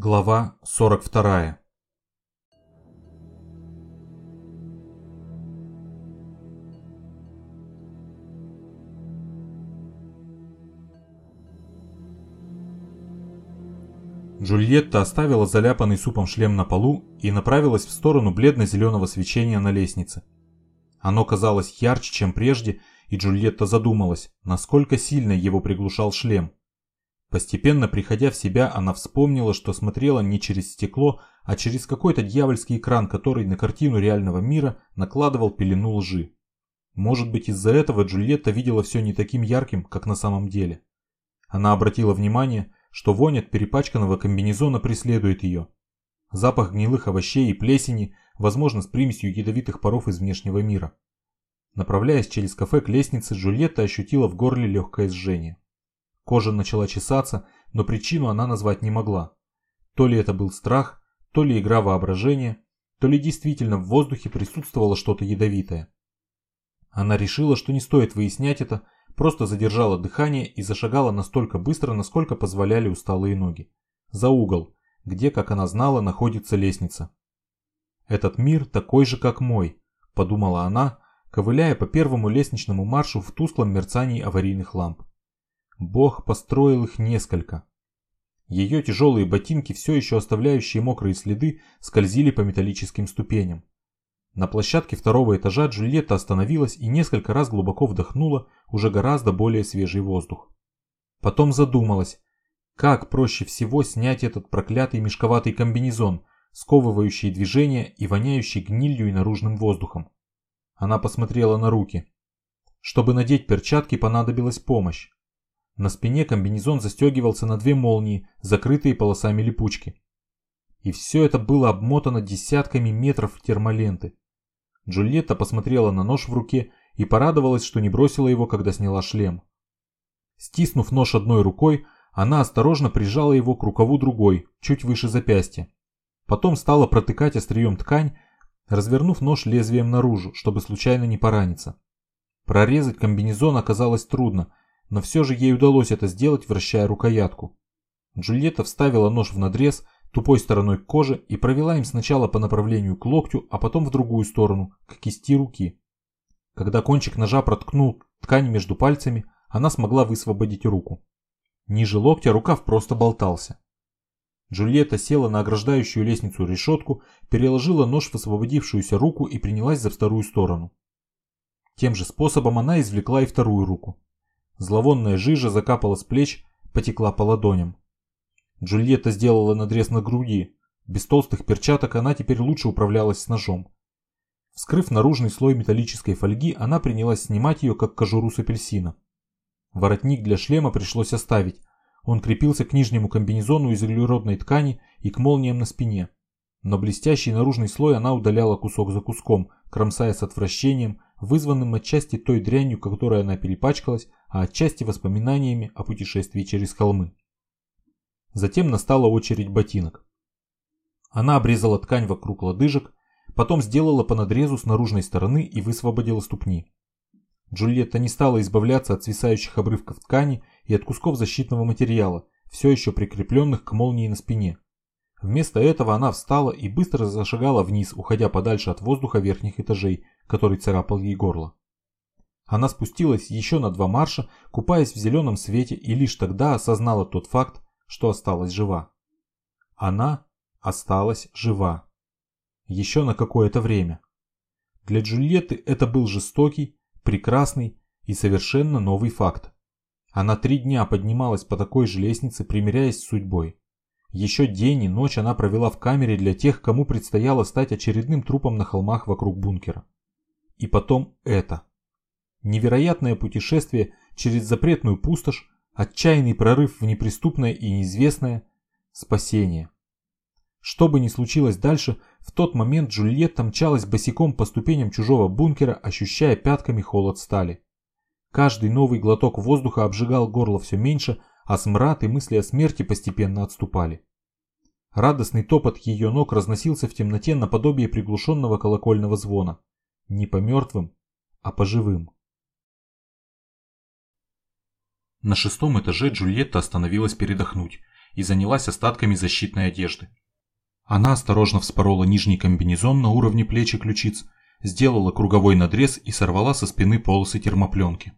Глава 42 Джульетта оставила заляпанный супом шлем на полу и направилась в сторону бледно-зеленого свечения на лестнице. Оно казалось ярче, чем прежде, и Джульетта задумалась, насколько сильно его приглушал шлем. Постепенно приходя в себя, она вспомнила, что смотрела не через стекло, а через какой-то дьявольский экран, который на картину реального мира накладывал пелену лжи. Может быть из-за этого Джульетта видела все не таким ярким, как на самом деле. Она обратила внимание, что вонь от перепачканного комбинезона преследует ее. Запах гнилых овощей и плесени, возможно, с примесью ядовитых паров из внешнего мира. Направляясь через кафе к лестнице, Джульетта ощутила в горле легкое жжение. Кожа начала чесаться, но причину она назвать не могла. То ли это был страх, то ли игра воображения, то ли действительно в воздухе присутствовало что-то ядовитое. Она решила, что не стоит выяснять это, просто задержала дыхание и зашагала настолько быстро, насколько позволяли усталые ноги. За угол, где, как она знала, находится лестница. «Этот мир такой же, как мой», – подумала она, ковыляя по первому лестничному маршу в тусклом мерцании аварийных ламп. Бог построил их несколько. Ее тяжелые ботинки, все еще оставляющие мокрые следы, скользили по металлическим ступеням. На площадке второго этажа Джульетта остановилась и несколько раз глубоко вдохнула уже гораздо более свежий воздух. Потом задумалась, как проще всего снять этот проклятый мешковатый комбинезон, сковывающий движение и воняющий гнилью и наружным воздухом. Она посмотрела на руки. Чтобы надеть перчатки, понадобилась помощь. На спине комбинезон застегивался на две молнии, закрытые полосами липучки. И все это было обмотано десятками метров термоленты. Джульетта посмотрела на нож в руке и порадовалась, что не бросила его, когда сняла шлем. Стиснув нож одной рукой, она осторожно прижала его к рукаву другой, чуть выше запястья. Потом стала протыкать острием ткань, развернув нож лезвием наружу, чтобы случайно не пораниться. Прорезать комбинезон оказалось трудно, но все же ей удалось это сделать, вращая рукоятку. Джульетта вставила нож в надрез тупой стороной к коже и провела им сначала по направлению к локтю, а потом в другую сторону, к кисти руки. Когда кончик ножа проткнул ткань между пальцами, она смогла высвободить руку. Ниже локтя рукав просто болтался. Джульетта села на ограждающую лестницу решетку, переложила нож в освободившуюся руку и принялась за вторую сторону. Тем же способом она извлекла и вторую руку. Зловонная жижа закапала с плеч, потекла по ладоням. Джульетта сделала надрез на груди. Без толстых перчаток она теперь лучше управлялась с ножом. Вскрыв наружный слой металлической фольги, она принялась снимать ее, как кожуру с апельсина. Воротник для шлема пришлось оставить. Он крепился к нижнему комбинезону из углеродной ткани и к молниям на спине. Но блестящий наружный слой она удаляла кусок за куском, кромсая с отвращением, вызванным отчасти той дрянью, которой она перепачкалась, а отчасти воспоминаниями о путешествии через холмы. Затем настала очередь ботинок. Она обрезала ткань вокруг лодыжек, потом сделала по надрезу с наружной стороны и высвободила ступни. Джульетта не стала избавляться от свисающих обрывков ткани и от кусков защитного материала, все еще прикрепленных к молнии на спине. Вместо этого она встала и быстро зашагала вниз, уходя подальше от воздуха верхних этажей, который царапал ей горло. Она спустилась еще на два марша, купаясь в зеленом свете и лишь тогда осознала тот факт, что осталась жива. Она осталась жива. Еще на какое-то время. Для Джульетты это был жестокий, прекрасный и совершенно новый факт. Она три дня поднималась по такой же лестнице, примиряясь с судьбой. Еще день и ночь она провела в камере для тех, кому предстояло стать очередным трупом на холмах вокруг бункера. И потом это. Невероятное путешествие через запретную пустошь, отчаянный прорыв в неприступное и неизвестное, спасение. Что бы ни случилось дальше, в тот момент Джульетта мчалась босиком по ступеням чужого бункера, ощущая пятками холод стали. Каждый новый глоток воздуха обжигал горло все меньше, а смрад и мысли о смерти постепенно отступали. Радостный топот ее ног разносился в темноте наподобие приглушенного колокольного звона. Не по мертвым, а по живым. На шестом этаже Джульетта остановилась передохнуть и занялась остатками защитной одежды. Она осторожно вспорола нижний комбинезон на уровне плеч и ключиц, сделала круговой надрез и сорвала со спины полосы термопленки.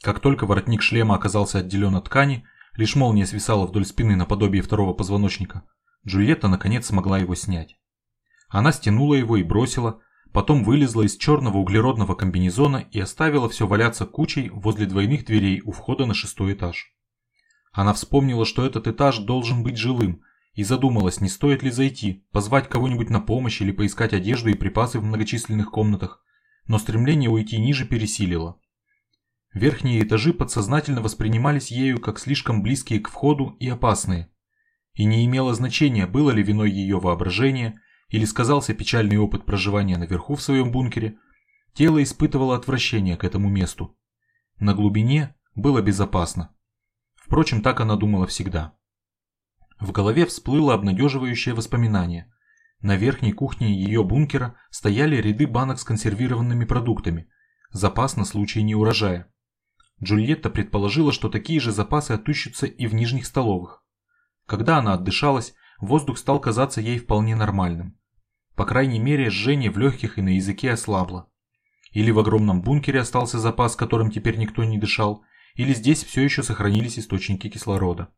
Как только воротник шлема оказался отделен от ткани, лишь молния свисала вдоль спины наподобие второго позвоночника, Джульетта наконец смогла его снять. Она стянула его и бросила, потом вылезла из черного углеродного комбинезона и оставила все валяться кучей возле двойных дверей у входа на шестой этаж. Она вспомнила, что этот этаж должен быть жилым, и задумалась, не стоит ли зайти, позвать кого-нибудь на помощь или поискать одежду и припасы в многочисленных комнатах, но стремление уйти ниже пересилило. Верхние этажи подсознательно воспринимались ею как слишком близкие к входу и опасные. И не имело значения, было ли виной ее воображение или сказался печальный опыт проживания наверху в своем бункере, тело испытывало отвращение к этому месту. На глубине было безопасно. Впрочем, так она думала всегда. В голове всплыло обнадеживающее воспоминание. На верхней кухне ее бункера стояли ряды банок с консервированными продуктами. Запас на случай неурожая. Джульетта предположила, что такие же запасы отыщутся и в нижних столовых. Когда она отдышалась, воздух стал казаться ей вполне нормальным. По крайней мере, жжение в легких и на языке ослабло. Или в огромном бункере остался запас, которым теперь никто не дышал, или здесь все еще сохранились источники кислорода.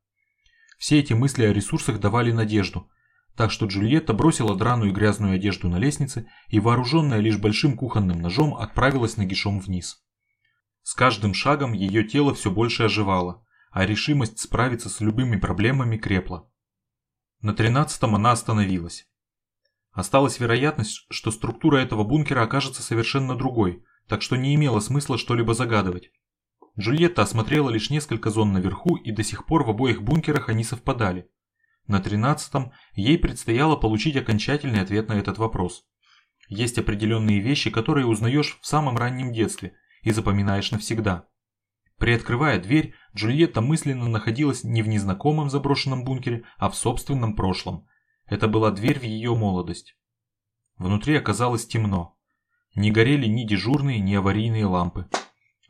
Все эти мысли о ресурсах давали надежду, так что Джульетта бросила драную и грязную одежду на лестнице и, вооруженная лишь большим кухонным ножом, отправилась нагишом вниз. С каждым шагом ее тело все больше оживало, а решимость справиться с любыми проблемами крепла. На тринадцатом она остановилась. Осталась вероятность, что структура этого бункера окажется совершенно другой, так что не имело смысла что-либо загадывать. Джульетта осмотрела лишь несколько зон наверху, и до сих пор в обоих бункерах они совпадали. На тринадцатом ей предстояло получить окончательный ответ на этот вопрос. Есть определенные вещи, которые узнаешь в самом раннем детстве и запоминаешь навсегда. Приоткрывая дверь, Джульетта мысленно находилась не в незнакомом заброшенном бункере, а в собственном прошлом. Это была дверь в ее молодость. Внутри оказалось темно. Не горели ни дежурные, ни аварийные лампы.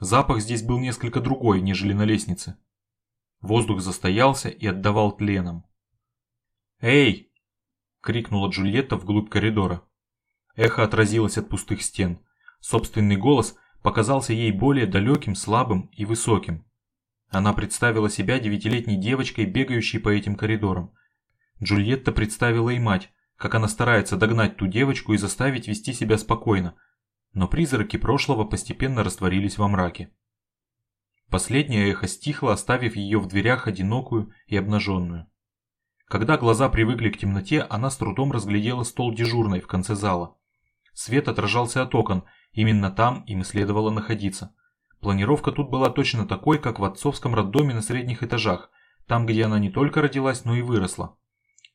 Запах здесь был несколько другой, нежели на лестнице. Воздух застоялся и отдавал тленом. «Эй!» – крикнула Джульетта вглубь коридора. Эхо отразилось от пустых стен. Собственный голос показался ей более далеким, слабым и высоким. Она представила себя девятилетней девочкой, бегающей по этим коридорам. Джульетта представила и мать, как она старается догнать ту девочку и заставить вести себя спокойно, но призраки прошлого постепенно растворились во мраке. Последнее эхо стихло, оставив ее в дверях одинокую и обнаженную. Когда глаза привыкли к темноте, она с трудом разглядела стол дежурной в конце зала. Свет отражался от окон, именно там им следовало находиться. Планировка тут была точно такой, как в отцовском роддоме на средних этажах, там, где она не только родилась, но и выросла.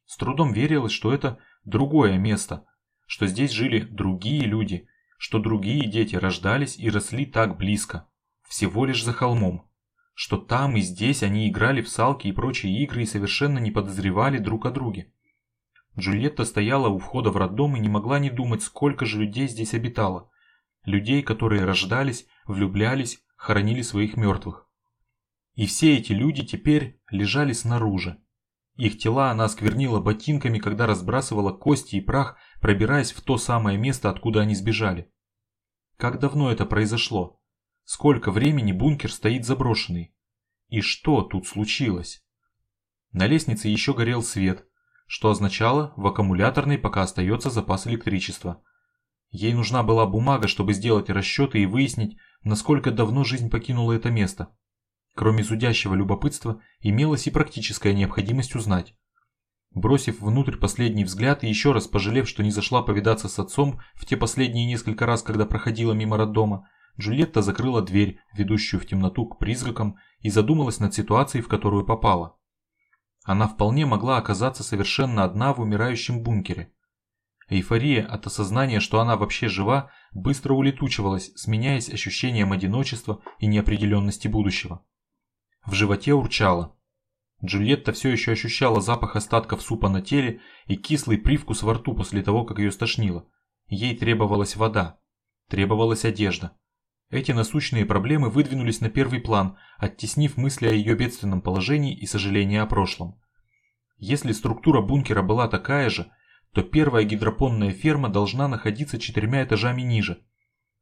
С трудом верилось, что это другое место, что здесь жили другие люди, что другие дети рождались и росли так близко, всего лишь за холмом, что там и здесь они играли в салки и прочие игры и совершенно не подозревали друг о друге. Джульетта стояла у входа в роддом и не могла не думать, сколько же людей здесь обитало. Людей, которые рождались, влюблялись, хоронили своих мертвых. И все эти люди теперь лежали снаружи. Их тела она осквернила ботинками, когда разбрасывала кости и прах пробираясь в то самое место, откуда они сбежали. Как давно это произошло? Сколько времени бункер стоит заброшенный? И что тут случилось? На лестнице еще горел свет, что означало, в аккумуляторной пока остается запас электричества. Ей нужна была бумага, чтобы сделать расчеты и выяснить, насколько давно жизнь покинула это место. Кроме зудящего любопытства, имелась и практическая необходимость узнать, Бросив внутрь последний взгляд и еще раз пожалев, что не зашла повидаться с отцом в те последние несколько раз, когда проходила мимо роддома, Джульетта закрыла дверь, ведущую в темноту к призракам, и задумалась над ситуацией, в которую попала. Она вполне могла оказаться совершенно одна в умирающем бункере. Эйфория от осознания, что она вообще жива, быстро улетучивалась, сменяясь ощущением одиночества и неопределенности будущего. В животе урчало. Джульетта все еще ощущала запах остатков супа на теле и кислый привкус во рту после того, как ее стошнило. Ей требовалась вода. Требовалась одежда. Эти насущные проблемы выдвинулись на первый план, оттеснив мысли о ее бедственном положении и сожаление о прошлом. Если структура бункера была такая же, то первая гидропонная ферма должна находиться четырьмя этажами ниже,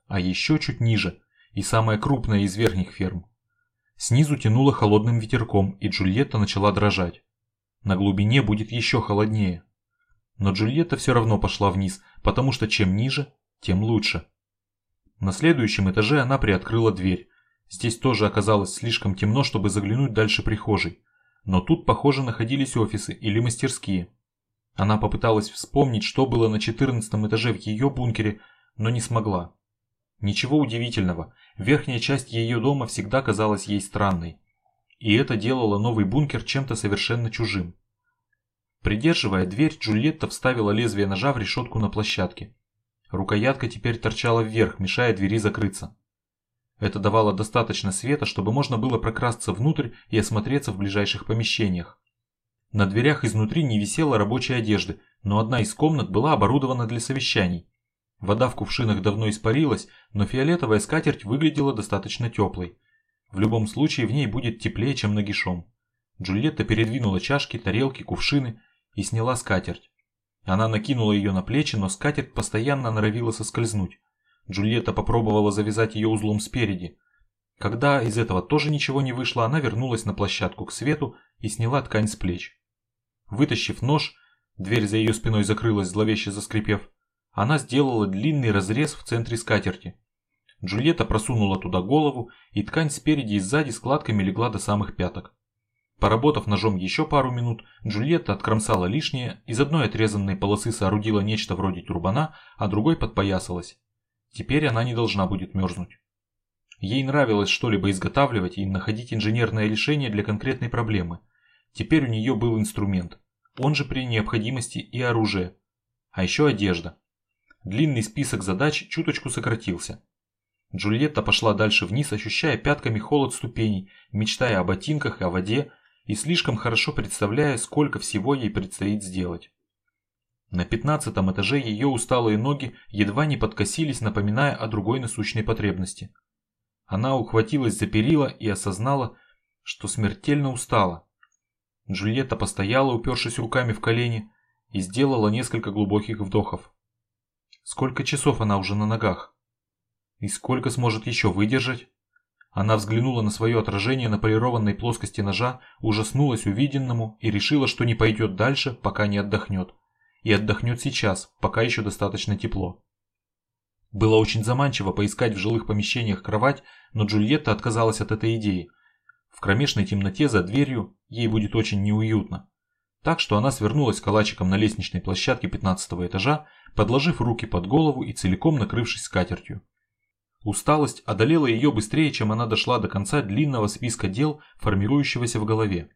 а еще чуть ниже и самая крупная из верхних ферм. Снизу тянуло холодным ветерком, и Джульетта начала дрожать. На глубине будет еще холоднее. Но Джульетта все равно пошла вниз, потому что чем ниже, тем лучше. На следующем этаже она приоткрыла дверь. Здесь тоже оказалось слишком темно, чтобы заглянуть дальше прихожей. Но тут, похоже, находились офисы или мастерские. Она попыталась вспомнить, что было на 14 этаже в ее бункере, но не смогла. Ничего удивительного, верхняя часть ее дома всегда казалась ей странной. И это делало новый бункер чем-то совершенно чужим. Придерживая дверь, Джульетта вставила лезвие ножа в решетку на площадке. Рукоятка теперь торчала вверх, мешая двери закрыться. Это давало достаточно света, чтобы можно было прокрасться внутрь и осмотреться в ближайших помещениях. На дверях изнутри не висела рабочей одежды, но одна из комнат была оборудована для совещаний. Вода в кувшинах давно испарилась, но фиолетовая скатерть выглядела достаточно теплой. В любом случае в ней будет теплее, чем нагишом. Джульетта передвинула чашки, тарелки, кувшины и сняла скатерть. Она накинула ее на плечи, но скатерть постоянно норовила соскользнуть. Джульетта попробовала завязать ее узлом спереди. Когда из этого тоже ничего не вышло, она вернулась на площадку к свету и сняла ткань с плеч. Вытащив нож, дверь за ее спиной закрылась, зловеще заскрипев, она сделала длинный разрез в центре скатерти. Джульетта просунула туда голову, и ткань спереди и сзади складками легла до самых пяток. Поработав ножом еще пару минут, Джульетта откромсала лишнее, из одной отрезанной полосы соорудила нечто вроде турбана, а другой подпоясалась. Теперь она не должна будет мерзнуть. Ей нравилось что-либо изготавливать и находить инженерное решение для конкретной проблемы. Теперь у нее был инструмент, он же при необходимости и оружие, а еще одежда. Длинный список задач чуточку сократился. Джульетта пошла дальше вниз, ощущая пятками холод ступеней, мечтая о ботинках и о воде, и слишком хорошо представляя, сколько всего ей предстоит сделать. На пятнадцатом этаже ее усталые ноги едва не подкосились, напоминая о другой насущной потребности. Она ухватилась за перила и осознала, что смертельно устала. Джульетта постояла, упершись руками в колени, и сделала несколько глубоких вдохов. Сколько часов она уже на ногах? И сколько сможет еще выдержать? Она взглянула на свое отражение на полированной плоскости ножа, ужаснулась увиденному и решила, что не пойдет дальше, пока не отдохнет. И отдохнет сейчас, пока еще достаточно тепло. Было очень заманчиво поискать в жилых помещениях кровать, но Джульетта отказалась от этой идеи. В кромешной темноте за дверью ей будет очень неуютно. Так что она свернулась калачиком на лестничной площадке 15 этажа, подложив руки под голову и целиком накрывшись скатертью. Усталость одолела ее быстрее, чем она дошла до конца длинного списка дел, формирующегося в голове.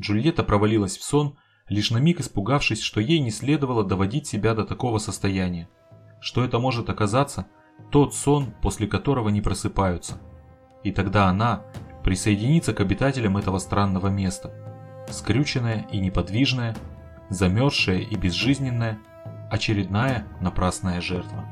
Джульетта провалилась в сон, лишь на миг испугавшись, что ей не следовало доводить себя до такого состояния. Что это может оказаться тот сон, после которого не просыпаются. И тогда она присоединится к обитателям этого странного места – скрюченная и неподвижная, замерзшая и безжизненная, очередная напрасная жертва.